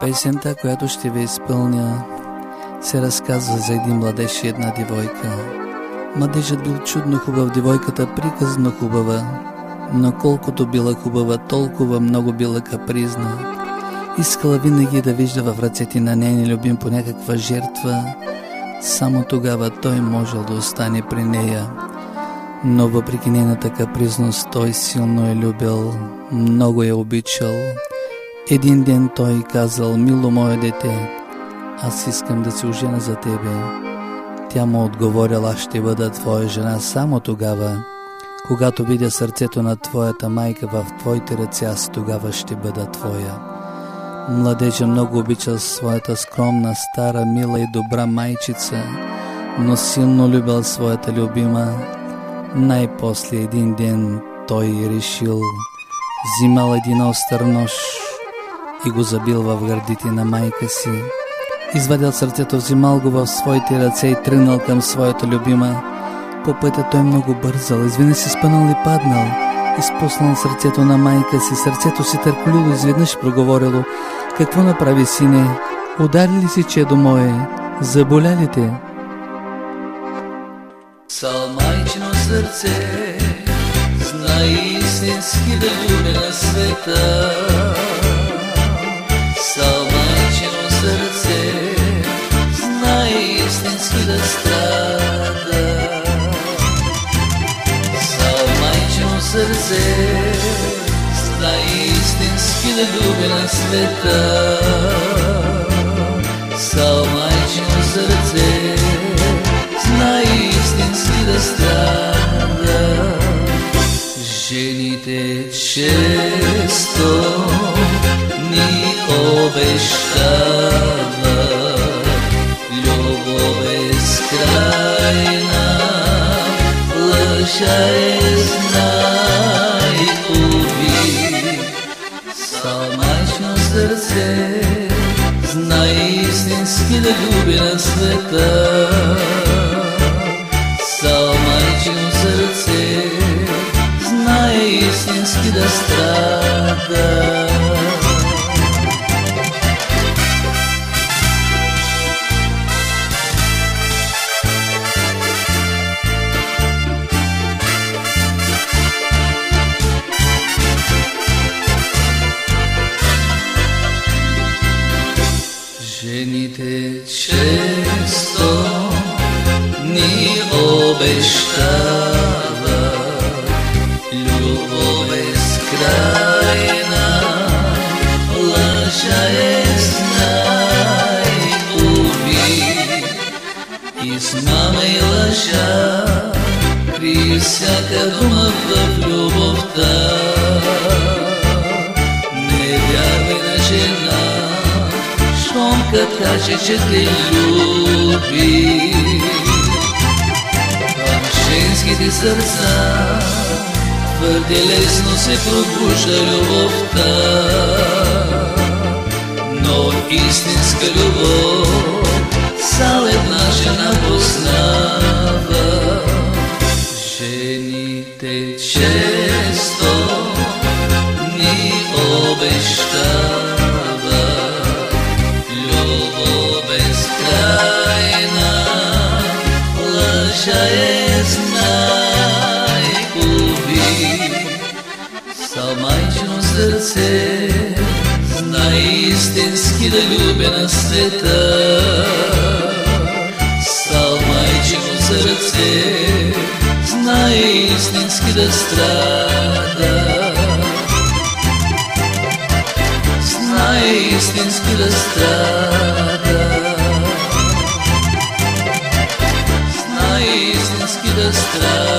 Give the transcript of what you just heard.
Песента, която ще ви изпълня, се разказва за един младеж и една девойка. Младежът бил чудно хубав, девойката приказно хубава, но колкото била хубава, толкова много била капризна. Искала винаги да вижда в ръцете на нейния любим по някаква жертва, само тогава той можел да остане при нея. Но въпреки нейната капризност, той силно е любил, много е обичал. Един ден той казал, мило мое дете, аз искам да се ожена за тебе. Тя му отговорила, ще бъда твоя жена само тогава, когато видя сърцето на твоята майка в твоите ръце, аз тогава ще бъда твоя. Младежа много обичал своята скромна, стара, мила и добра майчица, но силно любил своята любима. Най-после един ден той решил, взимал един остър нож и го забил в гърдите на майка си. Извадил сърцето, взимал го в своите ръце и тръгнал към своята любима. По пътя той много бързал, изведнъж си спънал и паднал. Изпуснал сърцето на майка си, сърцето си търколило, изведнъж проговорило. Какво направи, сине? Удари ли си чедо мое? Заболя ли те? Сал майчино сърце, знай истински да на света. Истински да страда. Сал майчино сърце, знай истински да люби на света. Сал майчино сърце, знай истински да страда. Жените често ни лъжа е знай уби. Салмачно сърце, знай истински да люби на света. Салмачно сърце, знае истински да страда. Обещават любов безкрайна, лъжа е знай уби. Измама и лъжа, при всяка дума в любовта. Не вярвай на жена, щом каже. Женските сърца твърде лесно се пробужда любовта, но истинска любов сал една жена познава. недолюбен света. Стал майчик у сърце, знае истински да страда знай истински да страда знай истински да страда